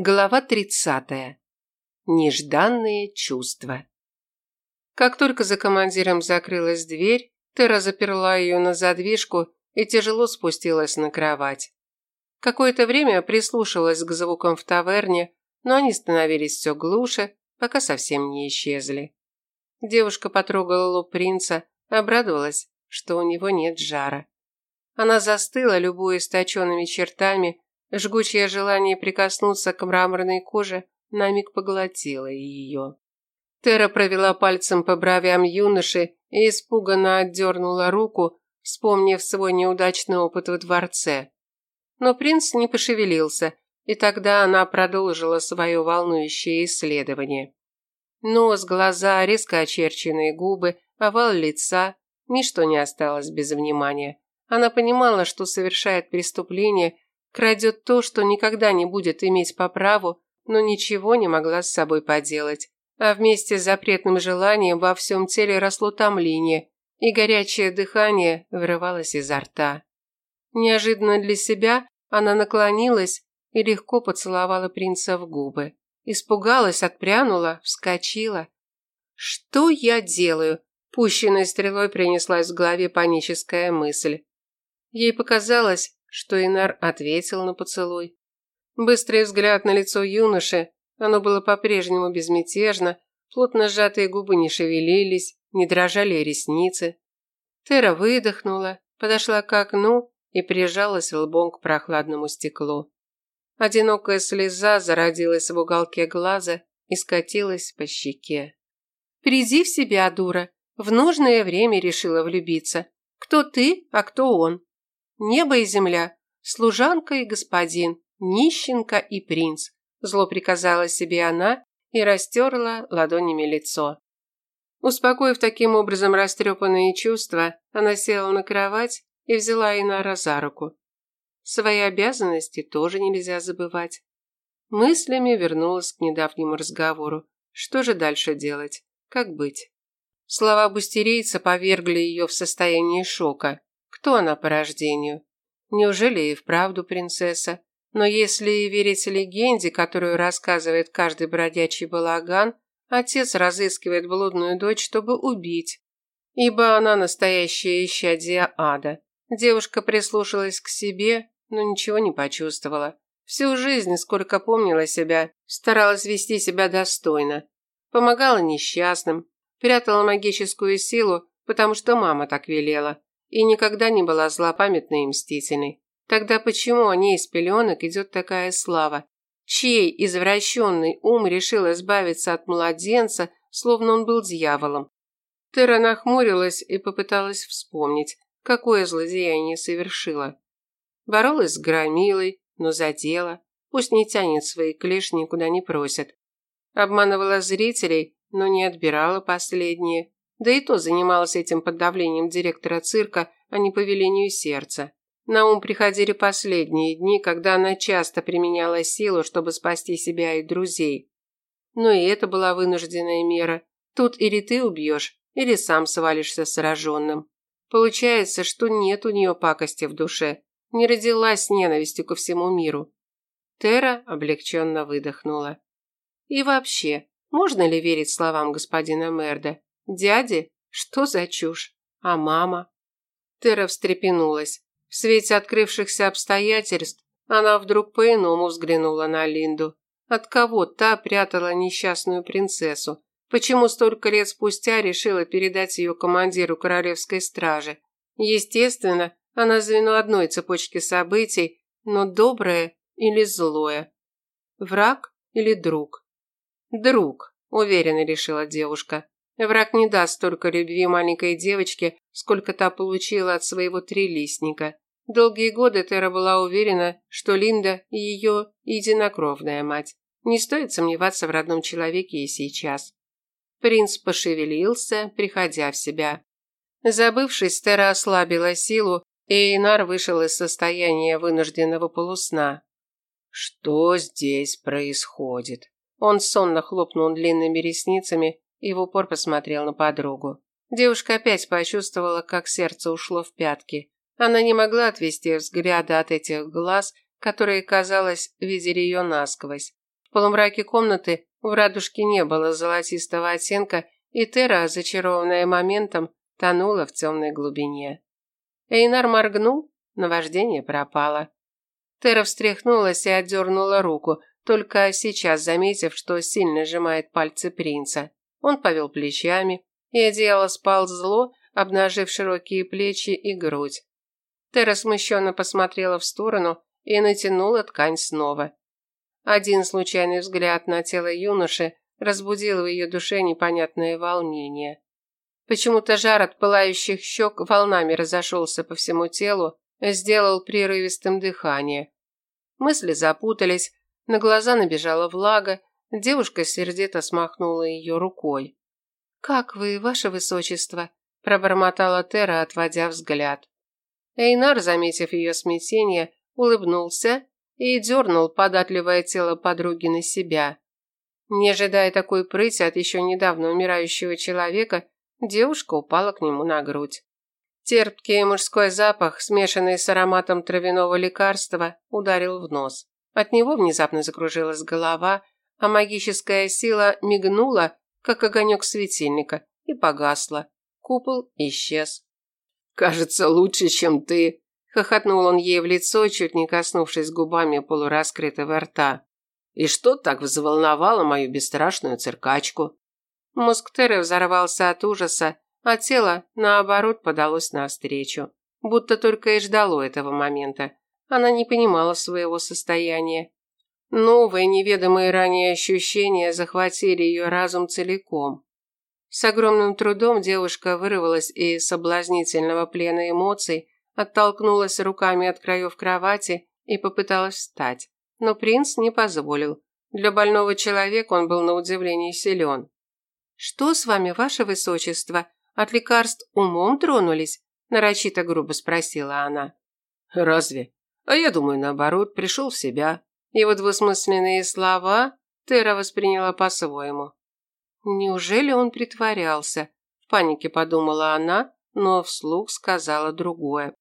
Глава 30. Нежданные чувства. Как только за командиром закрылась дверь, Тера заперла ее на задвижку и тяжело спустилась на кровать. Какое-то время прислушалась к звукам в таверне, но они становились все глуше, пока совсем не исчезли. Девушка потрогала лоб принца, обрадовалась, что у него нет жара. Она застыла, любуясь точенными чертами, Жгучее желание прикоснуться к мраморной коже на миг поглотило ее. Тера провела пальцем по бровям юноши и испуганно отдернула руку, вспомнив свой неудачный опыт в дворце. Но принц не пошевелился, и тогда она продолжила свое волнующее исследование. Нос, глаза, резко очерченные губы, овал лица – ничто не осталось без внимания. Она понимала, что совершает преступление – Крадет то, что никогда не будет иметь по праву, но ничего не могла с собой поделать. А вместе с запретным желанием во всем теле росло томление, и горячее дыхание вырывалось изо рта. Неожиданно для себя она наклонилась и легко поцеловала принца в губы. Испугалась, отпрянула, вскочила. «Что я делаю?» Пущенной стрелой принеслась в голове паническая мысль. Ей показалось, что Инар ответил на поцелуй. Быстрый взгляд на лицо юноши, оно было по-прежнему безмятежно, плотно сжатые губы не шевелились, не дрожали ресницы. Тера выдохнула, подошла к окну и прижалась лбом к прохладному стеклу. Одинокая слеза зародилась в уголке глаза и скатилась по щеке. «Приди в себя, дура. В нужное время решила влюбиться. Кто ты, а кто он?» Небо и земля, служанка и господин, нищенка и принц. Зло приказала себе она и растерла ладонями лицо. Успокоив таким образом растрепанные чувства, она села на кровать и взяла Инара за руку. Свои обязанности тоже нельзя забывать. Мыслями вернулась к недавнему разговору. Что же дальше делать? Как быть? Слова бустерейца повергли ее в состояние шока. Кто она по рождению? Неужели и вправду принцесса? Но если верить легенде, которую рассказывает каждый бродячий балаган, отец разыскивает блудную дочь, чтобы убить. Ибо она настоящая исчадие ада. Девушка прислушалась к себе, но ничего не почувствовала. Всю жизнь, сколько помнила себя, старалась вести себя достойно. Помогала несчастным, прятала магическую силу, потому что мама так велела и никогда не была злопамятной и мстительной. Тогда почему о ней из пеленок идет такая слава? Чей извращенный ум решил избавиться от младенца, словно он был дьяволом? Тера нахмурилась и попыталась вспомнить, какое злодеяние совершила. Боролась с громилой, но задела. Пусть не тянет свои клешни, никуда не просят. Обманывала зрителей, но не отбирала последние. Да и то занималась этим под давлением директора цирка, а не по велению сердца. На ум приходили последние дни, когда она часто применяла силу, чтобы спасти себя и друзей. Но и это была вынужденная мера. Тут или ты убьешь, или сам свалишься сраженным. Получается, что нет у нее пакости в душе. Не родилась с ненавистью ко всему миру. Тера облегченно выдохнула. И вообще, можно ли верить словам господина Мерда? Дяди? Что за чушь? А мама? Тера встрепенулась. В свете открывшихся обстоятельств она вдруг по-иному взглянула на Линду. От кого та прятала несчастную принцессу? Почему столько лет спустя решила передать ее командиру королевской стражи? Естественно, она звено одной цепочки событий, но доброе или злое? Враг или друг? Друг, уверенно решила девушка. Враг не даст столько любви маленькой девочке, сколько та получила от своего трилистника. Долгие годы Тера была уверена, что Линда – ее единокровная мать. Не стоит сомневаться в родном человеке и сейчас. Принц пошевелился, приходя в себя. Забывшись, Тера ослабила силу, и Эйнар вышел из состояния вынужденного полусна. «Что здесь происходит?» Он сонно хлопнул длинными ресницами и в упор посмотрел на подругу. Девушка опять почувствовала, как сердце ушло в пятки. Она не могла отвести взгляда от этих глаз, которые, казалось, видели ее насквозь. В полумраке комнаты в радужке не было золотистого оттенка, и Тера, зачарованная моментом, тонула в темной глубине. Эйнар моргнул, наваждение пропало. Тера встряхнулась и отдернула руку, только сейчас заметив, что сильно сжимает пальцы принца. Он повел плечами, и одеяло сползло, обнажив широкие плечи и грудь. Тера смущенно посмотрела в сторону и натянула ткань снова. Один случайный взгляд на тело юноши разбудил в ее душе непонятное волнение. Почему-то жар от пылающих щек волнами разошелся по всему телу, сделал прерывистым дыхание. Мысли запутались, на глаза набежала влага, девушка сердито смахнула ее рукой. «Как вы, ваше высочество?» – пробормотала Тера, отводя взгляд. Эйнар, заметив ее смятение, улыбнулся и дернул податливое тело подруги на себя. Не ожидая такой прыти от еще недавно умирающего человека, девушка упала к нему на грудь. Терпкий мужской запах, смешанный с ароматом травяного лекарства, ударил в нос. От него внезапно закружилась голова, а магическая сила мигнула, как огонек светильника, и погасла. Купол исчез. «Кажется, лучше, чем ты», – хохотнул он ей в лицо, чуть не коснувшись губами полураскрытого рта. «И что так взволновало мою бесстрашную циркачку?» Мозг взорвался от ужаса, а тело, наоборот, подалось навстречу. Будто только и ждало этого момента. Она не понимала своего состояния. Новые, неведомые ранее ощущения захватили ее разум целиком. С огромным трудом девушка вырвалась из соблазнительного плена эмоций, оттолкнулась руками от краев кровати и попыталась встать. Но принц не позволил. Для больного человека он был на удивление силен. «Что с вами, ваше высочество? От лекарств умом тронулись?» – нарочито грубо спросила она. «Разве? А я думаю, наоборот, пришел в себя. Его двусмысленные слова Тера восприняла по-своему. Неужели он притворялся? В панике подумала она, но вслух сказала другое.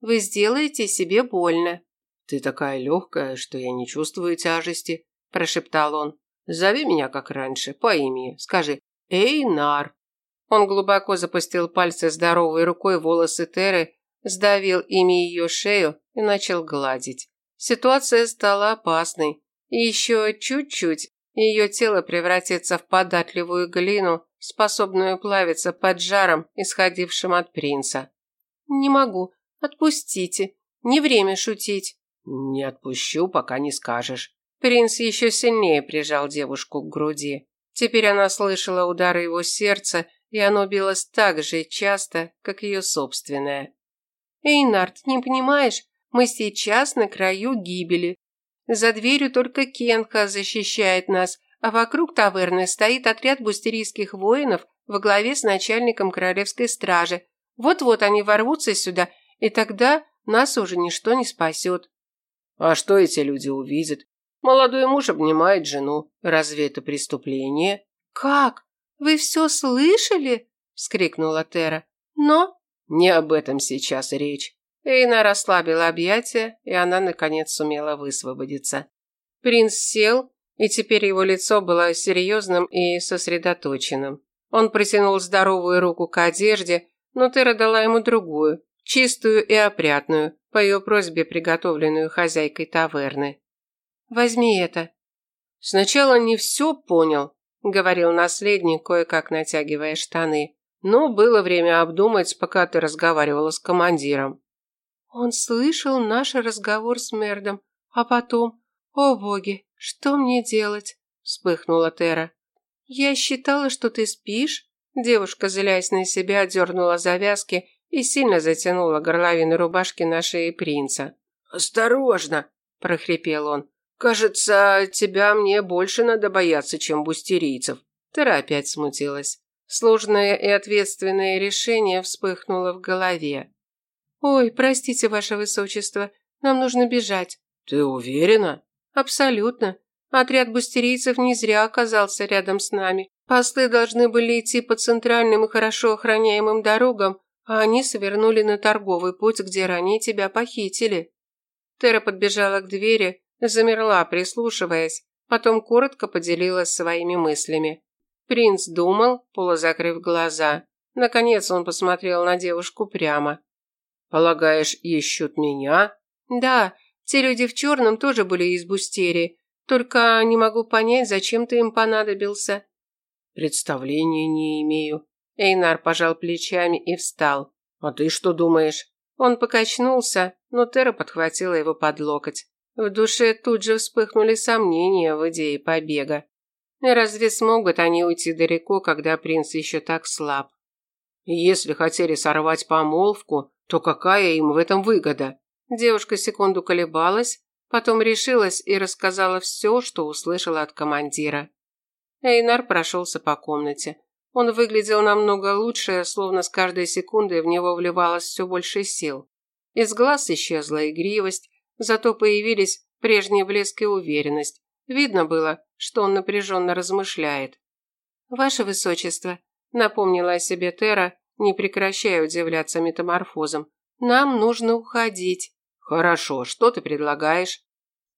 Вы сделаете себе больно. Ты такая легкая, что я не чувствую тяжести, прошептал он. Зови меня как раньше, по имени. Скажи «Эй, Нар». Он глубоко запустил пальцы здоровой рукой волосы Теры сдавил ими ее шею и начал гладить. Ситуация стала опасной. И еще чуть-чуть, ее тело превратится в податливую глину, способную плавиться под жаром, исходившим от принца. «Не могу. Отпустите. Не время шутить». «Не отпущу, пока не скажешь». Принц еще сильнее прижал девушку к груди. Теперь она слышала удары его сердца, и оно билось так же часто, как ее собственное. Эйнард, не понимаешь, мы сейчас на краю гибели. За дверью только Кенха защищает нас, а вокруг таверны стоит отряд бустерийских воинов во главе с начальником королевской стражи. Вот-вот они ворвутся сюда, и тогда нас уже ничто не спасет. А что эти люди увидят? Молодой муж обнимает жену. Разве это преступление? Как? Вы все слышали? вскрикнула Тера. Но не об этом сейчас речь. Эйна расслабила объятия, и она, наконец, сумела высвободиться. Принц сел, и теперь его лицо было серьезным и сосредоточенным. Он протянул здоровую руку к одежде, но Тера дала ему другую, чистую и опрятную, по ее просьбе приготовленную хозяйкой таверны. «Возьми это». «Сначала не все понял», — говорил наследник, кое-как натягивая штаны. Но было время обдумать, пока ты разговаривала с командиром. Он слышал наш разговор с Мердом, а потом... О, боги, что мне делать? Вспыхнула Тера. Я считала, что ты спишь. Девушка, злясь на себя, дернула завязки и сильно затянула горловину рубашки на шее принца. «Осторожно!» – прохрипел он. «Кажется, тебя мне больше надо бояться, чем бустерийцев». Тера опять смутилась. Сложное и ответственное решение вспыхнуло в голове. «Ой, простите, ваше высочество, нам нужно бежать». «Ты уверена?» «Абсолютно. Отряд бустерийцев не зря оказался рядом с нами. Послы должны были идти по центральным и хорошо охраняемым дорогам, а они свернули на торговый путь, где ранее тебя похитили». Тера подбежала к двери, замерла, прислушиваясь. Потом коротко поделилась своими мыслями. Принц думал, полузакрыв глаза. Наконец он посмотрел на девушку прямо. «Полагаешь, ищут меня?» «Да, те люди в черном тоже были из Бустерии. Только не могу понять, зачем ты им понадобился». «Представления не имею». Эйнар пожал плечами и встал. «А ты что думаешь?» Он покачнулся, но Тера подхватила его под локоть. В душе тут же вспыхнули сомнения в идее побега. Разве смогут они уйти далеко, когда принц еще так слаб? Если хотели сорвать помолвку, то какая им в этом выгода? Девушка секунду колебалась, потом решилась и рассказала все, что услышала от командира. Эйнар прошелся по комнате. Он выглядел намного лучше, словно с каждой секундой в него вливалось все больше сил. Из глаз исчезла игривость, зато появились прежний блеск и уверенность. Видно было, что он напряженно размышляет. «Ваше Высочество», – напомнила о себе Тера, не прекращая удивляться метаморфозам, – «нам нужно уходить». «Хорошо, что ты предлагаешь?»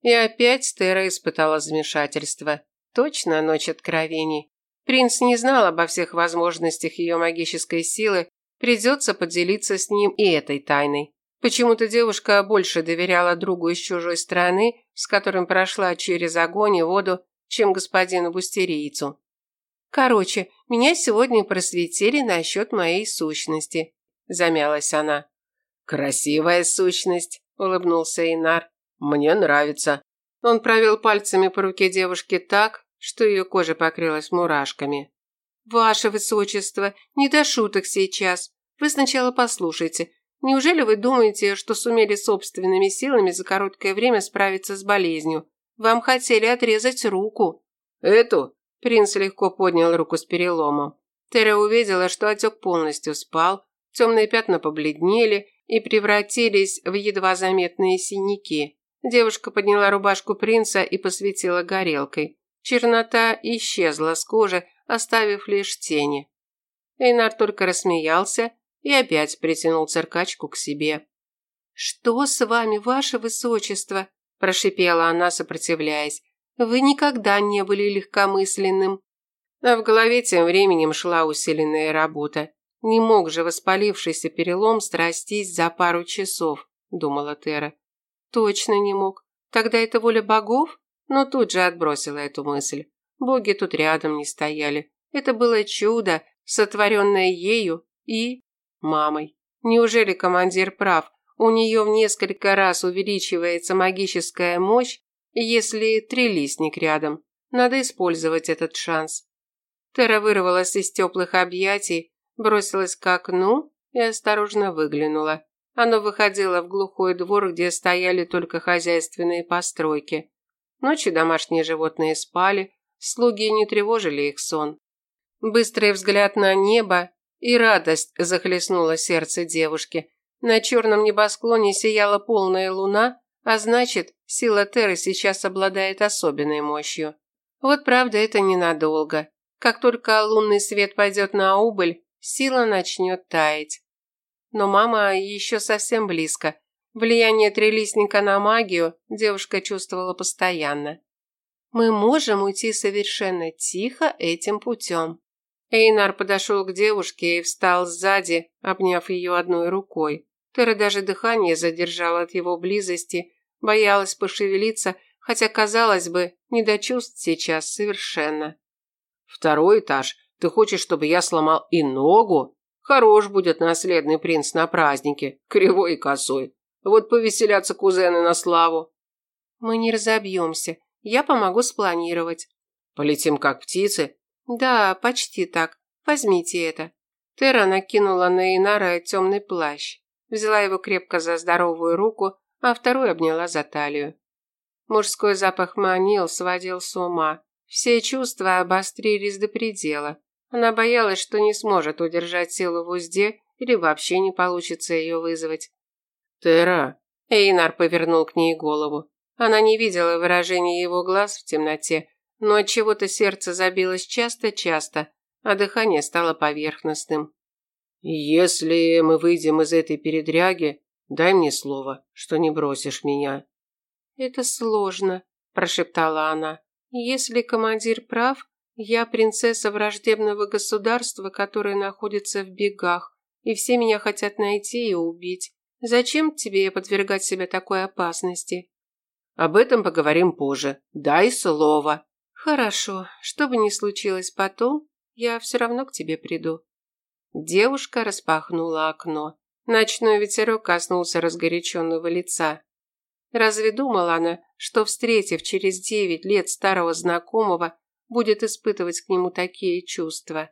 И опять Тера испытала замешательство. Точно ночь откровений. Принц не знал обо всех возможностях ее магической силы, придется поделиться с ним и этой тайной. Почему-то девушка больше доверяла другу из чужой страны, с которым прошла через огонь и воду, чем господину бустерийцу. «Короче, меня сегодня просветили насчет моей сущности», – замялась она. «Красивая сущность», – улыбнулся Инар. «Мне нравится». Он провел пальцами по руке девушки так, что ее кожа покрылась мурашками. «Ваше Высочество, не до шуток сейчас. Вы сначала послушайте. Неужели вы думаете, что сумели собственными силами за короткое время справиться с болезнью? Вам хотели отрезать руку». «Эту?» Принц легко поднял руку с переломом. Тера увидела, что отек полностью спал, темные пятна побледнели и превратились в едва заметные синяки. Девушка подняла рубашку принца и посветила горелкой. Чернота исчезла с кожи, оставив лишь тени. Эйнар только рассмеялся и опять притянул циркачку к себе. «Что с вами, ваше высочество?» – прошипела она, сопротивляясь. «Вы никогда не были легкомысленным». А в голове тем временем шла усиленная работа. Не мог же воспалившийся перелом страстись за пару часов, думала Тера. Точно не мог. Тогда это воля богов? но тут же отбросила эту мысль. Боги тут рядом не стояли. Это было чудо, сотворенное ею и мамой. Неужели командир прав? У нее в несколько раз увеличивается магическая мощь, если трилистник рядом. Надо использовать этот шанс. Тера вырвалась из теплых объятий, бросилась к окну и осторожно выглянула. Оно выходило в глухой двор, где стояли только хозяйственные постройки. Ночью домашние животные спали, слуги не тревожили их сон. Быстрый взгляд на небо, и радость захлестнула сердце девушки. На черном небосклоне сияла полная луна, а значит, сила Теры сейчас обладает особенной мощью. Вот правда, это ненадолго. Как только лунный свет пойдет на убыль, сила начнет таять. Но мама еще совсем близко, Влияние трелистника на магию девушка чувствовала постоянно. «Мы можем уйти совершенно тихо этим путем». Эйнар подошел к девушке и встал сзади, обняв ее одной рукой. Тера даже дыхание задержала от его близости, боялась пошевелиться, хотя, казалось бы, не до чувств сейчас совершенно. «Второй этаж? Ты хочешь, чтобы я сломал и ногу? Хорош будет наследный принц на празднике, кривой и косой. Вот повеселятся кузены на славу. Мы не разобьемся. Я помогу спланировать. Полетим как птицы? Да, почти так. Возьмите это. Тера накинула на Инара темный плащ. Взяла его крепко за здоровую руку, а вторую обняла за талию. Мужской запах манил, сводил с ума. Все чувства обострились до предела. Она боялась, что не сможет удержать силу в узде или вообще не получится ее вызвать. «Тера!» Эйнар повернул к ней голову. Она не видела выражения его глаз в темноте, но от чего то сердце забилось часто-часто, а дыхание стало поверхностным. «Если мы выйдем из этой передряги, дай мне слово, что не бросишь меня». «Это сложно», – прошептала она. Если командир прав, я принцесса враждебного государства, которое находится в бегах, и все меня хотят найти и убить. Зачем тебе подвергать себя такой опасности? Об этом поговорим позже. Дай слово. Хорошо. Что бы ни случилось потом, я все равно к тебе приду. Девушка распахнула окно. Ночной ветерок коснулся разгоряченного лица. Разве думала она, что, встретив через девять лет старого знакомого, будет испытывать к нему такие чувства?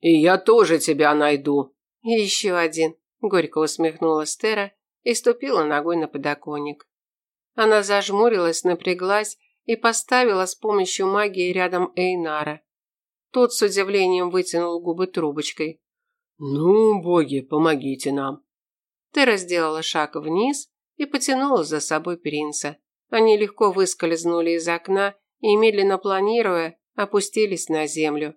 «И я тоже тебя найду!» «Еще один!» – горько усмехнулась Тера и ступила ногой на подоконник. Она зажмурилась, напряглась и поставила с помощью магии рядом Эйнара. Тот с удивлением вытянул губы трубочкой. «Ну, боги, помогите нам!» Тера сделала шаг вниз и потянула за собой принца. Они легко выскользнули из окна и, медленно планируя, опустились на землю.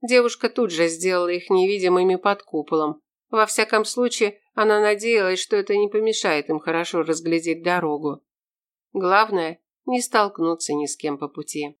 Девушка тут же сделала их невидимыми под куполом. Во всяком случае, она надеялась, что это не помешает им хорошо разглядеть дорогу. Главное – не столкнуться ни с кем по пути.